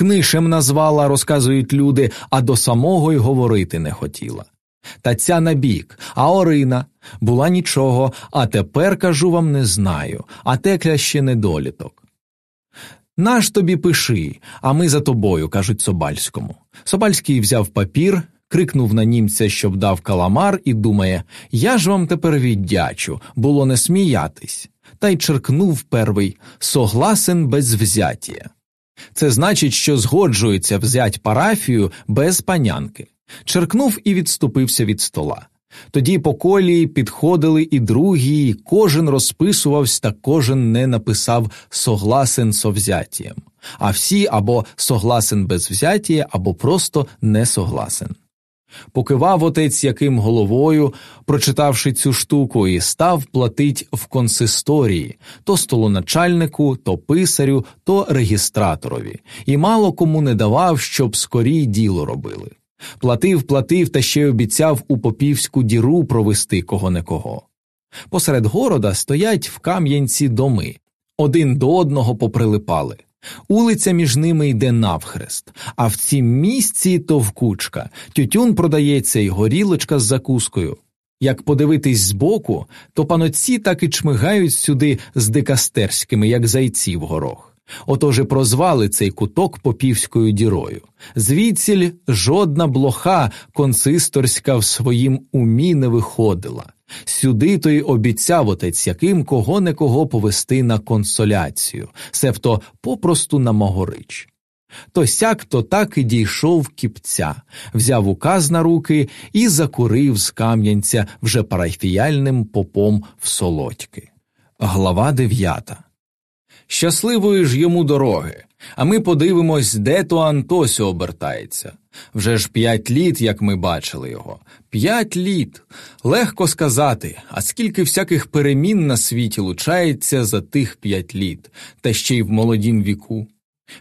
книшем назвала, розказують люди, а до самого й говорити не хотіла. Та ця набік, а Орина була нічого, а тепер, кажу вам, не знаю, а текля ще недоліток. Наш тобі пиши, а ми за тобою, кажуть Собальському. Собальський взяв папір, крикнув на німця, щоб дав каламар, і думає Я ж вам тепер віддячу, було не сміятись, та й черкнув первий согласен без взяття. Це значить, що згоджується взять парафію без панянки. Черкнув і відступився від стола. Тоді по колії підходили і другі, і кожен розписувався, та кожен не написав согласен со взятієм, а всі або согласен без взятія, або просто не согласен. Покивав отець яким головою, прочитавши цю штуку, і став платить в консисторії то столоначальнику, то писарю, то регістраторові, і мало кому не давав, щоб скорій діло робили. Платив, платив та ще й обіцяв у попівську діру провести кого не кого. Посеред города стоять в Кам'янці доми, один до одного поприлипали. Улиця між ними йде навхрест, а в цім місці товкучка, тютюн продається й горілочка з закускою. Як подивитись збоку, то панотці так і чмигають сюди з дикастерськими, як зайці в горох. Отож і прозвали цей куток попівською дірою. Звідсіль жодна блоха консисторська в своїм умі не виходила. Сюди то й обіцяв отець яким кого не кого повести на консоляцію, себто попросту на Могорич. То сяк то так і дійшов кіпця, взяв указ на руки і закурив з Кам'янця вже парафіяльним попом в солодьки. Глава дев'ята Щасливої ж йому дороги, а ми подивимось, де то Антосю обертається. Вже ж п'ять літ, як ми бачили його. П'ять літ. Легко сказати, а скільки всяких перемін на світі лучається за тих п'ять літ, та ще й в молодім віку.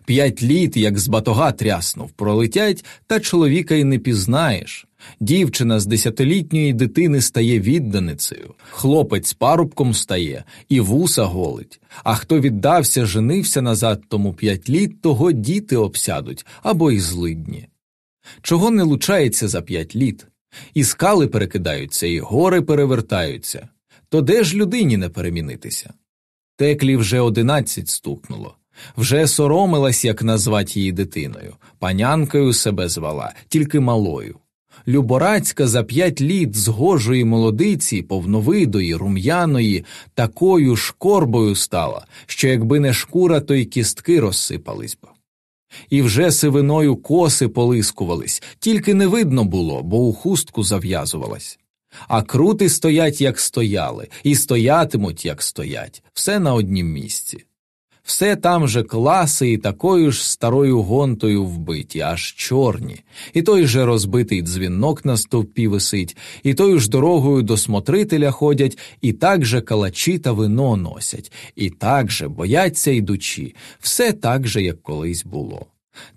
П'ять літ, як з батога тряснув, пролетять, та чоловіка й не пізнаєш. Дівчина з десятилітньої дитини стає відданицею, хлопець парубком стає і вуса голить. А хто віддався, женився назад тому п'ять літ, того діти обсядуть або й злидні. Чого не лучається за п'ять літ? І скали перекидаються, і гори перевертаються. То де ж людині не перемінитися? Теклі вже одинадцять стукнуло. Вже соромилась, як назвати її дитиною, панянкою себе звала, тільки малою. Люборацька за п'ять літ згожої молодиці, повновидої, рум'яної, такою шкорбою стала, що якби не шкура, то й кістки розсипались б. І вже сивиною коси полискувались, тільки не видно було, бо у хустку зав'язувалась. А крути стоять, як стояли, і стоятимуть, як стоять, все на однім місці. Все там же класи і такою ж старою гонтою вбиті, аж чорні, і той же розбитий дзвінок на стовпі висить, і тою ж дорогою до смотрителя ходять, і так же калачі та вино носять, і так же бояться йдучі, все так же, як колись було.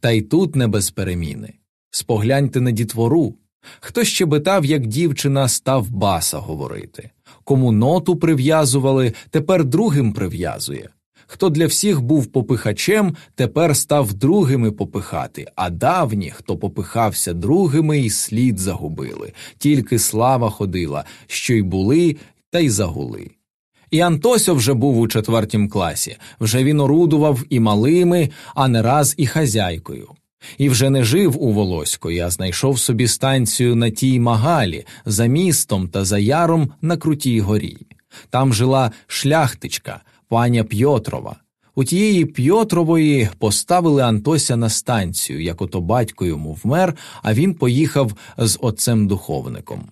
Та й тут не без переміни. Спогляньте на дітвору. Хто щебетав, як дівчина, став баса говорити. Кому ноту прив'язували, тепер другим прив'язує. Хто для всіх був попихачем, тепер став другими попихати, а давні, хто попихався другими, і слід загубили, тільки слава ходила, що й були, та й загули. І Антосьо вже був у четвертім класі, вже він орудував і малими, а не раз і хазяйкою. І вже не жив у Волоської, а знайшов собі станцію на тій магалі, за містом та за яром на крутій горі. Там жила шляхтичка, паня П'йотрова. У тієї П'йотрової поставили Антося на станцію, як ото батько йому вмер, а він поїхав з отцем духовником.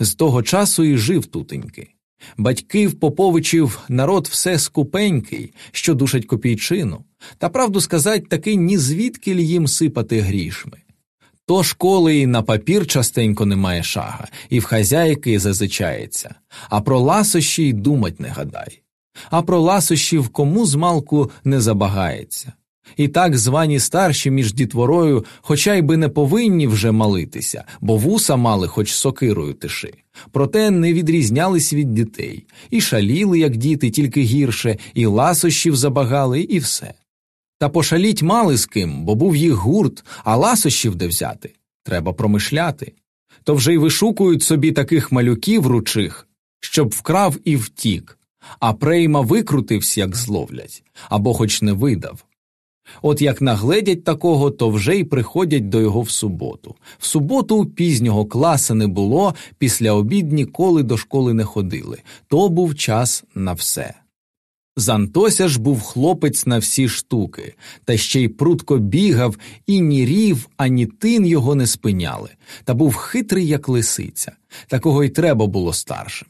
З того часу і жив тутеньки. Батьків Поповичів народ все скупенький, що душать копійчину, та правду сказать, таки ні звідки ль їм сипати грішми. То школи і на папір частенько немає шага, і в хазяйки зазичається, а про ласощі й думать не гадай а про ласощів кому змалку не забагається. І так звані старші між дітворою, хоча й би не повинні вже малитися, бо вуса мали хоч сокирою тиши, проте не відрізнялись від дітей, і шаліли, як діти, тільки гірше, і ласощів забагали, і все. Та пошаліть мали з ким, бо був їх гурт, а ласощів де взяти. Треба промишляти. То вже й вишукують собі таких малюків ручих, щоб вкрав і втік, а прейма викрутився, як зловлять, або хоч не видав. От як нагледять такого, то вже й приходять до його в суботу. В суботу пізнього класа не було, після обід ніколи до школи не ходили, то був час на все. З Антося ж був хлопець на всі штуки, та ще й прутко бігав, і ні рів, ані тин його не спиняли, та був хитрий, як лисиця, такого й треба було старшим.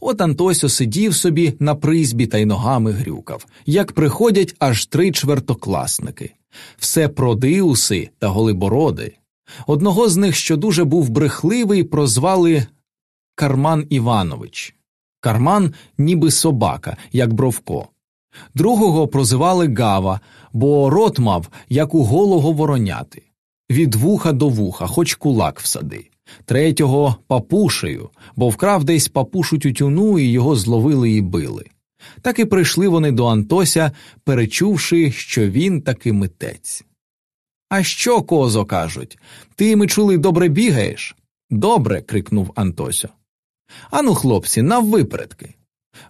От Антосьо сидів собі на призбі та й ногами грюкав, як приходять аж три чвертокласники, все продиуси та голибороди. Одного з них, що дуже був брехливий, прозвали Карман Іванович. Карман ніби собака, як Бровко. Другого прозивали Гава, бо рот мав, як у голого вороняти. Від вуха до вуха, хоч кулак всади. Третього папушею, бо вкрав десь папушу тютюну і його зловили і били. Так і прийшли вони до Антося, перечувши, що він таки митець. А що, козо, кажуть, ти ми чули, добре бігаєш? Добре. крикнув Антосьо. Ану, хлопці, наввипередки.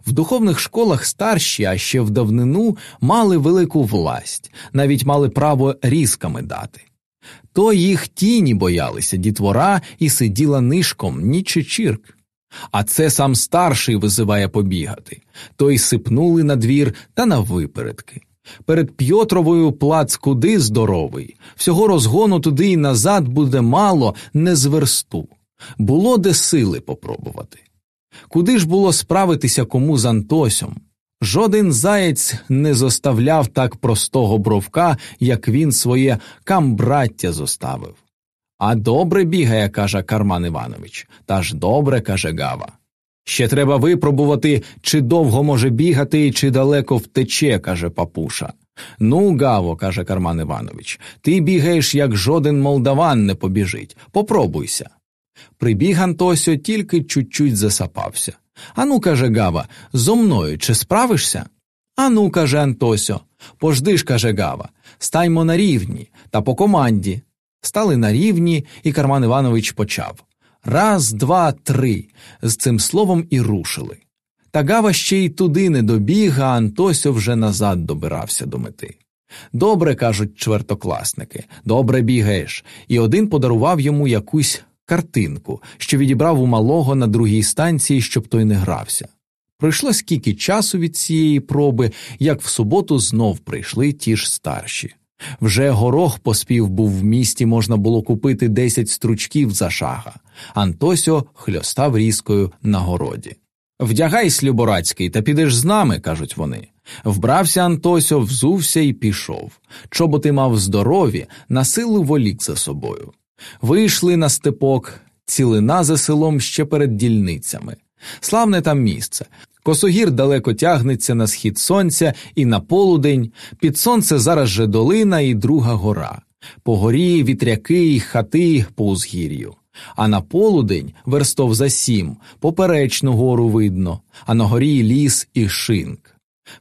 В духовних школах старші, а ще в давнину мали велику власть, навіть мали право різками дати. То їх тіні боялися дітвора і сиділа нишком, ні чечірк. А це сам старший визиває побігати, то й сипнули на двір та на випередки. Перед П'єтровою плац куди здоровий, всього розгону туди й назад буде мало, не з версту. Було де сили попробувати. Куди ж було справитися кому з Антосем? Жоден заєць не зоставляв так простого бровка, як він своє камбраття зоставив. А добре бігає, каже Карман Іванович, та ж добре, каже Гава. Ще треба випробувати, чи довго може бігати, чи далеко втече, каже папуша. Ну, Гаво, каже Карман Іванович, ти бігаєш, як жоден молдаван не побіжить. Попробуйся. Прибіг Антосьо, тільки чуть-чуть засапався. Ану, каже Гава, зо мною чи справишся? Ану, каже Антосьо, пожди ж, каже Гава, стаймо на рівні та по команді. Стали на рівні, і Карман Іванович почав Раз, два, три. З цим словом і рушили. Та Гава ще й туди не добіг, а Антосьо вже назад добирався до мети. Добре, кажуть чвертокласники, добре бігаєш, і один подарував йому якусь картинку, що відібрав у малого на другій станції, щоб той не грався. Пройшло скільки часу від цієї проби, як в суботу знов прийшли ті ж старші. Вже горох поспів був в місті, можна було купити десять стручків за шага. Антосьо хльостав різкою на городі. Вдягайсь, Люборацький, та підеш з нами, кажуть вони. Вбрався Антосьо, взувся і пішов. Чоботи мав здорові, на силу волік за собою. Вийшли на степок, цілина за селом ще перед дільницями. Славне там місце. Косогір далеко тягнеться на схід сонця і на полудень, під сонце зараз же долина і друга гора, по горі вітряки й хати по узгір'ю. А на полудень верстов за сім, поперечну гору видно, а на горі ліс і шинк.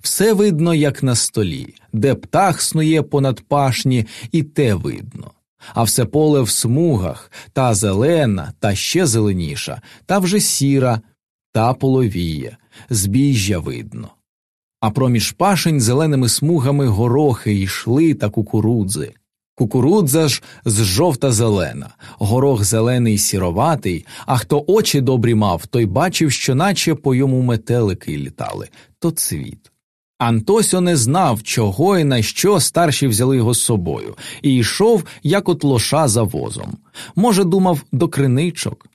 Все видно, як на столі, де птах снує понад пашні, і те видно а все поле в смугах та зелена, та ще зеленіша, та вже сіра, та половіє, збіжжя видно. А проміж пашень зеленими смугами горохи йшли та кукурудзи. Кукурудза ж з жовта зелена, горох зелений сіроватий, а хто очі добрі мав, той бачив, що наче по йому метелики літали, то цвіт. Антосьо не знав, чого і на що старші взяли його з собою, і йшов, як от лоша за возом. Може, думав, до криничок.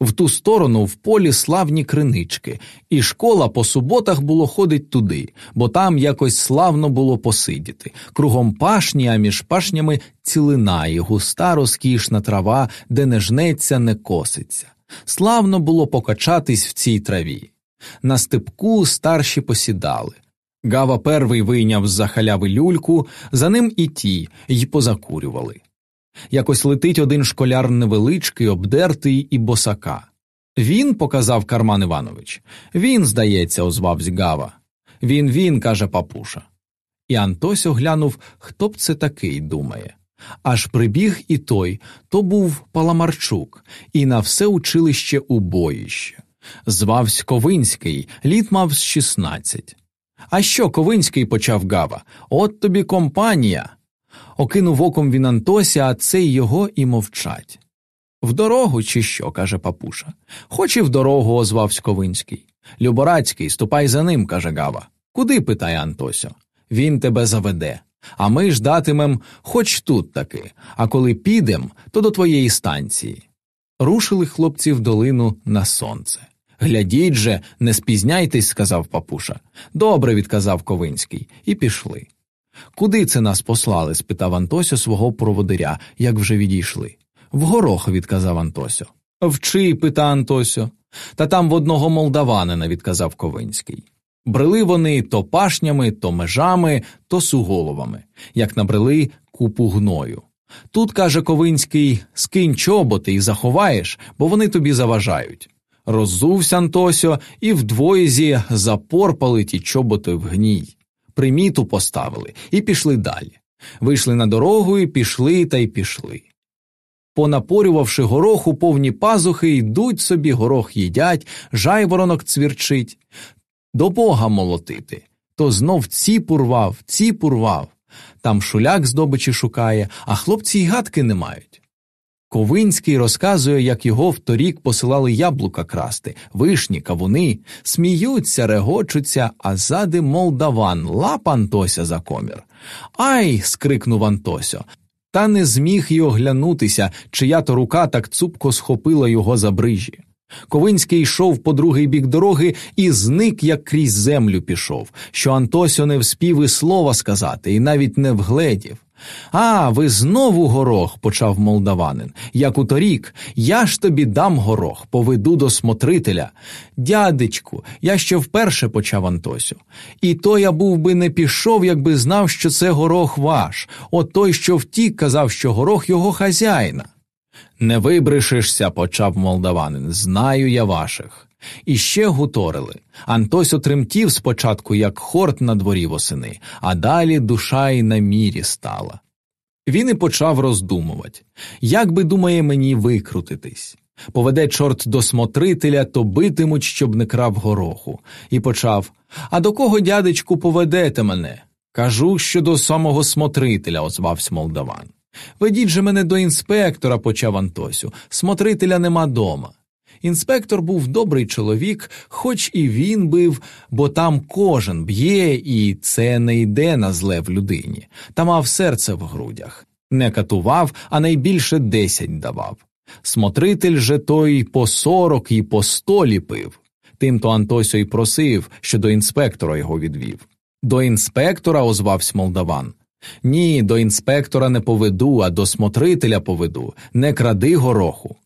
В ту сторону в полі славні кринички, і школа по суботах було ходить туди, бо там якось славно було посидіти. Кругом пашні, а між пашнями цілина і густа розкішна трава, де не жнеться, не коситься. Славно було покачатись в цій траві. На степку старші посідали. Гава первий вийняв з за халяви люльку, за ним і ті, й позакурювали. Якось летить один школяр невеличкий, обдертий і босака. Він, показав Карман Іванович. Він, здається, озвався Гава. Він, він, каже папуша. І Антось оглянув, хто б це такий думає. Аж прибіг і той, то був Паламарчук, і на все училище у боїще. Звавсь Ковинський, літ мав з шістнадцять. А що Ковинський почав Гава? От тобі компанія. Окинув оком він Антося, а це й його і мовчать. В дорогу, чи що? каже папуша. Хоч і в дорогу, озвавсь Ковинський. Люборацький, ступай за ним, каже Гава. Куди? питає Антосьо. Він тебе заведе. А ми ждатимем хоч тут таки, а коли підем, то до твоєї станції. Рушили хлопці в долину на сонце. Глядіть же, не спізняйтесь, сказав папуша. Добре, відказав Ковинський, і пішли. Куди це нас послали? спитав Антосьо свого проводиря, як вже відійшли. В горох, відказав Антосьо. Вчи, пита Антосьо. Та там в одного молдаванина, відказав Ковинський. Брели вони то пашнями, то межами, то суголовами, як набрели купу гною. Тут, каже Ковинський, скинь чоботи і заховаєш, бо вони тобі заважають. Роззувся Антосьо і вдвоєзі запорпали ті чоботи в гній, приміту поставили і пішли далі. Вийшли на дорогу і пішли та й пішли. Понапорювавши гороху повні пазухи, йдуть собі, горох їдять, жайворонок цвірчить. До бога молотити. То знов ці пурвав, ці пурвав. Там шуляк здобичі шукає, а хлопці й гадки не мають. Ковинський розказує, як його вторік посилали яблука красти, вишні, кавуни, сміються, регочуться, а ззади молдаван лап Антося за комір. Ай. скрикнув Антосьо. Та не зміг й оглянутися, чия то рука так цупко схопила його за брижі. Ковинський йшов по другий бік дороги і зник, як крізь землю пішов, що Антосьо не вспів і слова сказати, і навіть не вгледів. А, ви знову горох, почав молдаванин. Як у торік, я ж тобі дам горох, поведу до смотрителя. Дядечку, я ще вперше почав Антосю. І то я був би не пішов, якби знав, що це горох ваш. От той, що втік, казав, що горох його хазяїна. Не вибришишся, почав молдаванин. Знаю я ваших. І ще гуторили. Антось отремтів спочатку, як хорт на дворі восени, а далі душа й на мірі стала. Він і почав роздумувати як би думає мені викрутитись. Поведе чорт до смотрителя, то битимуть, щоб не крав гороху, і почав А до кого, дядечку, поведете мене? Кажу, що до самого смотрителя, озвався молдаван. Ведіть же мене до інспектора, почав Антосю. Смотрителя нема дома. Інспектор був добрий чоловік, хоч і він бив, бо там кожен б'є, і це не йде на зле в людині, та мав серце в грудях. Не катував, а найбільше десять давав. Смотритель же той по сорок і по сто ліпив. Тимто Антосьо й просив, що до інспектора його відвів. До інспектора озвався молдаван. Ні, до інспектора не поведу, а до смотрителя поведу, не кради гороху.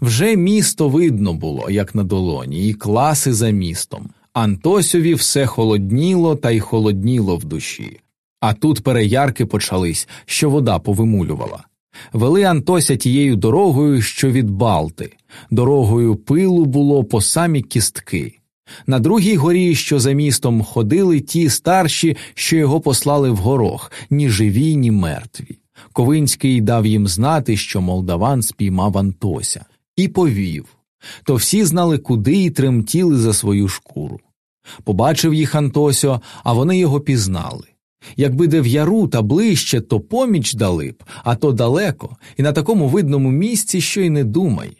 Вже місто видно було, як на долоні, і класи за містом. Антосьові все холодніло та й холодніло в душі. А тут переярки почались, що вода повимулювала. Вели Антося тією дорогою, що від Балти, дорогою пилу було по самі кістки. На другій горі, що за містом, ходили ті старші, що його послали в горох, ні живі, ні мертві. Ковинський дав їм знати, що молдаван спіймав Антося, і повів. То всі знали, куди й тремтіли за свою шкуру. Побачив їх Антосьо, а вони його пізнали. Якби де в яру та ближче, то поміч дали б, а то далеко, і на такому видному місці, що й не думай.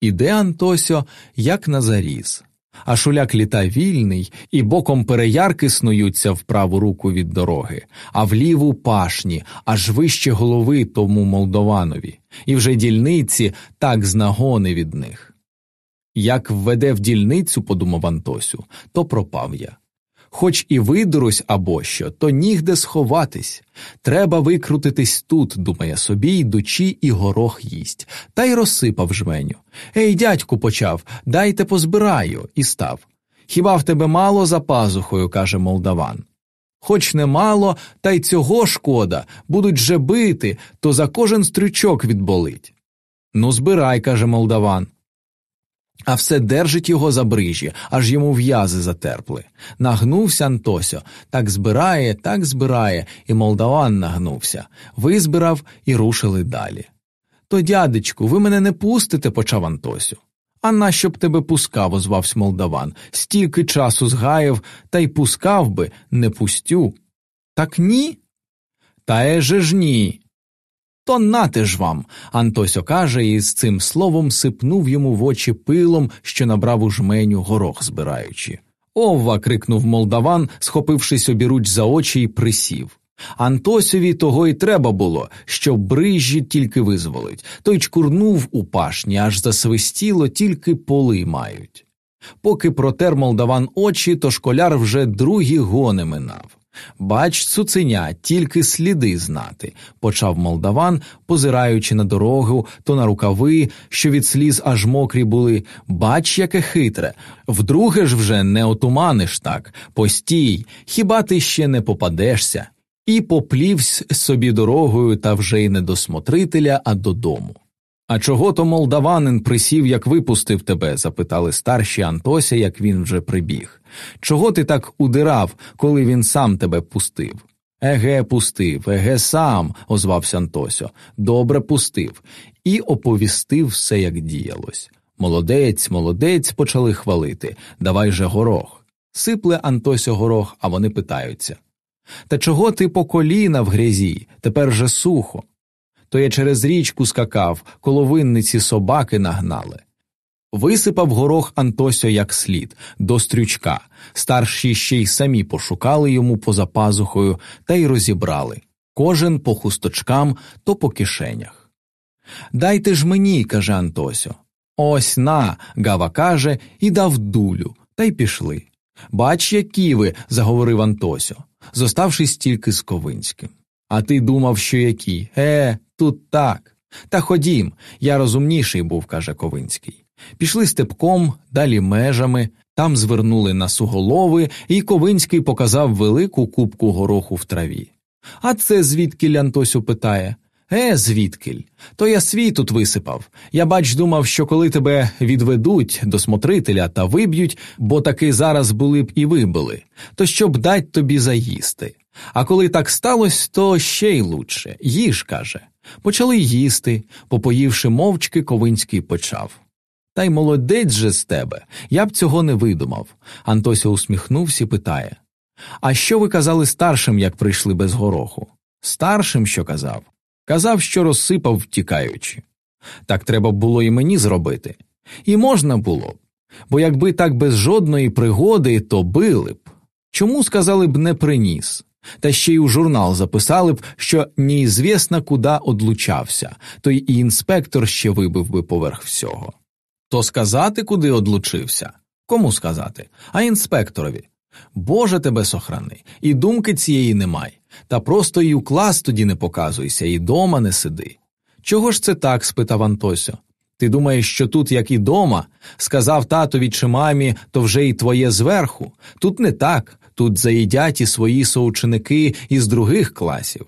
Іде Антосьо, як на заріз а шуляк літа вільний, і боком переярки снуються в праву руку від дороги, а в ліву пашні, аж вище голови тому молдованові, і вже дільниці так знагони від них. Як введе в дільницю, подумав Антосю, то пропав я хоч і видерусь або що, то нігде сховатись. Треба викрутитись тут, думає собі, йдучи, і горох їсть, та й розсипав жменю. Ей, дядьку, почав, дайте позбираю, і став. Хіба в тебе мало за пазухою, каже молдаван. Хоч немало, та й цього шкода, будуть же бити, то за кожен стрючок відболить. Ну, збирай, каже молдаван. А все держить його за брижі, аж йому в'язи затерпли. Нагнувся Антосьо, так збирає, так збирає, і молдаван нагнувся, визбирав і рушили далі. То, дядечку, ви мене не пустите, почав Антосю. А нащо б тебе пускав, озвався молдаван, стільки часу згаяв, та й пускав би, не пустю. Так ні? Та еже ж ні. То нате ж вам. Антосьо каже і з цим словом сипнув йому в очі пилом, що набрав у жменю горох збираючи. Овва. крикнув молдаван, схопившись обіруч за очі, і присів. Антосові того й треба було, щоб брижі тільки визволить, той чкурнув у пашні, аж засвистіло, тільки поли мають. Поки протер молдаван очі, то школяр вже другі гони минав. Бач, цуценя, тільки сліди знати, почав молдаван, позираючи на дорогу, то на рукави, що від сліз аж мокрі були. Бач, яке хитре. Вдруге ж вже не отуманиш так. Постій, хіба ти ще не попадешся? І поплівсь собі дорогою та вже й не до смотрителя, а додому. А чого то молдаванин присів, як випустив тебе? запитали старші Антося, як він вже прибіг. Чого ти так удирав, коли він сам тебе пустив? Еге, пустив, еге, сам, озвався Антосьо. Добре пустив, і оповістив все, як діялось. Молодець, молодець, почали хвалити. Давай же горох. Сипле Антосьо горох, а вони питаються. Та чого ти по коліна в грязі? Тепер же сухо то я через річку скакав, коло винниці собаки нагнали. Висипав горох Антосьо як слід, до стрючка, старші ще й самі пошукали йому поза пазухою та й розібрали кожен по хусточкам, то по кишенях. Дайте ж мені, каже Антосьо. Ось на, Гава каже, і дав дулю, та й пішли. Бач, які ви, заговорив Антосьо, зоставшись тільки з Ковинським. А ти думав, що які? Е, тут так. Та ходім, я розумніший був, каже Ковинський. Пішли степком, далі межами, там звернули на суголови, і Ковинський показав велику кубку гороху в траві. А це звідкіль Антосю питає Е, звідкіль? То я свій тут висипав. Я бач, думав, що коли тебе відведуть до смотрителя та виб'ють, бо таки зараз були б і вибили, то щоб дать тобі заїсти. А коли так сталося, то ще й лучше. Їж, каже. Почали їсти, попоївши мовчки, Ковинський почав. Та й молодець же з тебе, я б цього не видумав. Антося усміхнувся і питає А що ви казали старшим, як прийшли без гороху? Старшим що казав? Казав, що розсипав, втікаючи. Так треба було і мені зробити. І можна було б, бо якби так без жодної пригоди, то били б. Чому сказали б не приніс? Та ще й у журнал записали б, що неізвісно куди одлучався, то й і інспектор ще вибив би поверх всього. То сказати, куди одлучився? Кому сказати? А інспекторові. Боже тебе сохрани, і думки цієї немає. Та просто й у клас тоді не показуйся, і дома не сиди. Чого ж це так? спитав Антосьо. Ти думаєш, що тут, як і дома, сказав татові чи мамі, то вже й твоє зверху. Тут не так, тут заїдять і свої соученики із других класів.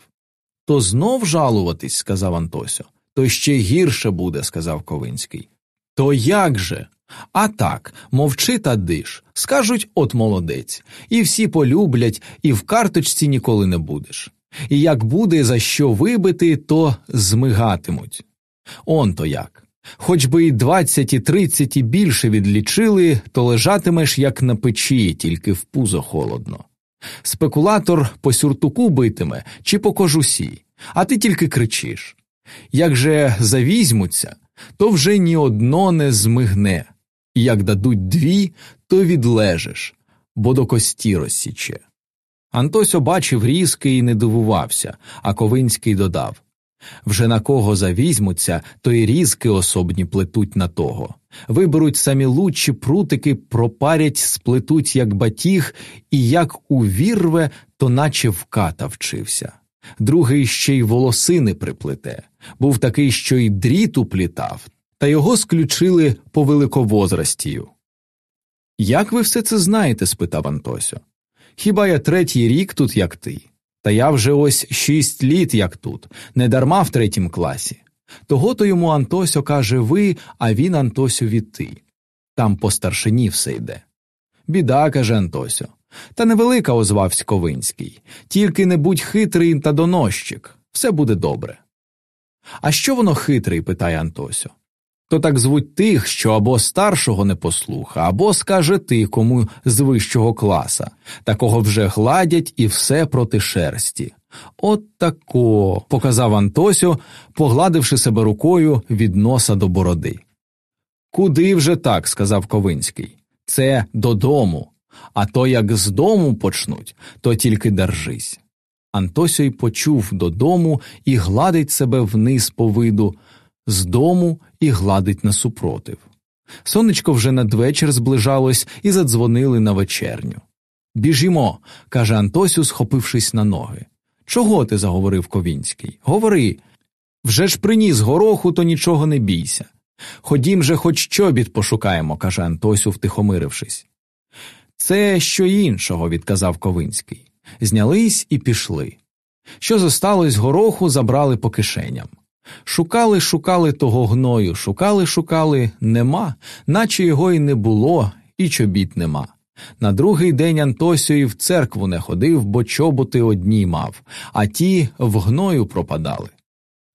То знов жалуватись, сказав Антосьо. То ще гірше буде, сказав Ковинський. То як же? А так, мовчи та диш, скажуть от молодець, і всі полюблять, і в карточці ніколи не будеш. І як буде за що вибити, то змигатимуть. Он то як. Хоч би і двадцять і тридцять і більше відлічили, то лежатимеш, як на печі, тільки в пузо холодно. Спекулятор по сюртуку битиме чи по кожусі, а ти тільки кричиш. Як же завізьмуться, то вже ні одно не змигне, і як дадуть дві, то відлежиш, бо до кості розсіче. Антось бачив різки і не дивувався, а Ковинський додав вже на кого завізьмуться, то й різки особні плетуть на того. Виберуть самі лучші прутики, пропарять, сплетуть, як батіг, і як увірве, то наче в ката вчився. Другий ще й волосини приплете. Був такий, що й дріт уплітав, та його сключили по великовозрастію. Як ви все це знаєте? спитав Антосьо. Хіба я третій рік тут, як ти? Та я вже ось шість літ, як тут, не дарма в третім класі. Того то йому Антосьо каже ви, а він Антосю від ти. Там по старшині все йде. Біда, каже Антосьо. Та невелика озвався Ковинський. Тільки не будь хитрий та донощик, все буде добре. А що воно хитрий? питає Антосьо. То так звуть тих, що або старшого не послуха, або скаже ти кому з вищого класа, такого вже гладять і все проти шерсті. От тако, показав Антосю, погладивши себе рукою від носа до бороди. Куди вже так, сказав Ковинський. Це додому, а то як з дому почнуть, то тільки держись. Антосій почув додому і гладить себе вниз по виду, з дому і гладить насупротив. Сонечко вже надвечір зближалось і задзвонили на вечерню. Біжімо, каже Антосю, схопившись на ноги. Чого ти заговорив Ковінський? Говори. Вже ж приніс гороху, то нічого не бійся. Ходім же, хоч чобіт пошукаємо, каже Антосю, втихомирившись. Це що іншого, відказав Ковинський. Знялись і пішли. Що зосталось гороху, забрали по кишеням. Шукали, шукали того гною, шукали, шукали, нема, наче його й не було, і чобіт нема. На другий день Антосю і в церкву не ходив, бо чоботи одні мав, а ті в гною пропадали.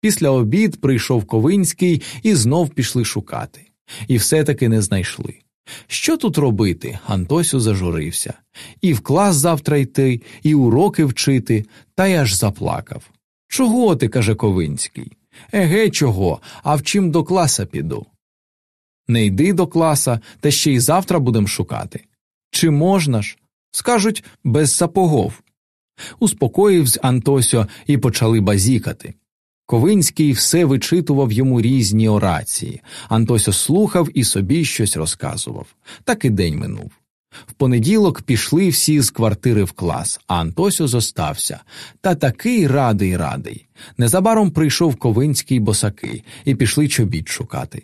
Після обід прийшов Ковинський і знов пішли шукати. І все таки не знайшли. Що тут робити? Антосю зажурився. І в клас завтра йти, і уроки вчити, та й аж заплакав. Чого ти, каже Ковинський? Еге, чого, а в чим до класа піду? Не йди до класа, та ще й завтра будем шукати. Чи можна ж? Скажуть, без сапогов. Успокоївсь Антосьо і почали базікати. Ковинський все вичитував йому різні орації. Антосьо слухав і собі щось розказував. Так і день минув. В понеділок пішли всі з квартири в клас, а Антосьо зостався. Та такий радий радий. Незабаром прийшов Ковинський босаки і пішли чобіт шукати.